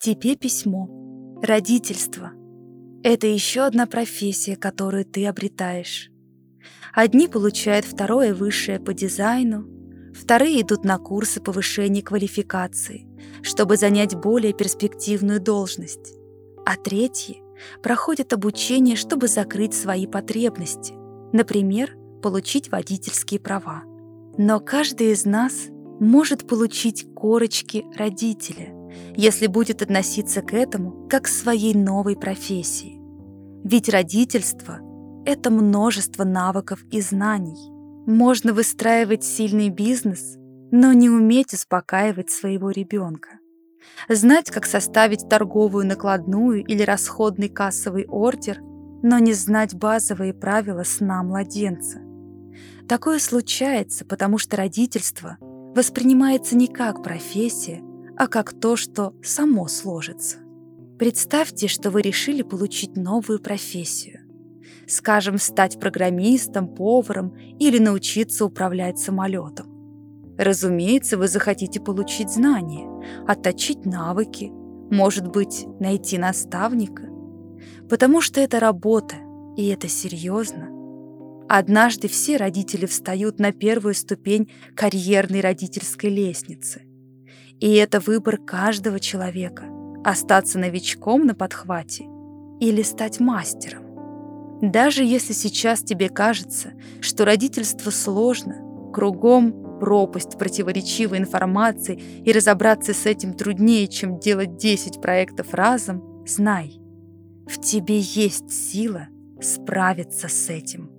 Тебе письмо. Родительство. Это еще одна профессия, которую ты обретаешь. Одни получают второе высшее по дизайну, вторые идут на курсы повышения квалификации, чтобы занять более перспективную должность, а третьи проходят обучение, чтобы закрыть свои потребности, например, получить водительские права. Но каждый из нас может получить корочки родителя, если будет относиться к этому как к своей новой профессии. Ведь родительство — это множество навыков и знаний. Можно выстраивать сильный бизнес, но не уметь успокаивать своего ребенка. Знать, как составить торговую накладную или расходный кассовый ордер, но не знать базовые правила сна младенца. Такое случается, потому что родительство воспринимается не как профессия, а как то, что само сложится. Представьте, что вы решили получить новую профессию. Скажем, стать программистом, поваром или научиться управлять самолетом. Разумеется, вы захотите получить знания, отточить навыки, может быть, найти наставника. Потому что это работа, и это серьезно. Однажды все родители встают на первую ступень карьерной родительской лестницы. И это выбор каждого человека – остаться новичком на подхвате или стать мастером. Даже если сейчас тебе кажется, что родительство сложно, кругом пропасть противоречивой информации и разобраться с этим труднее, чем делать 10 проектов разом, знай, в тебе есть сила справиться с этим.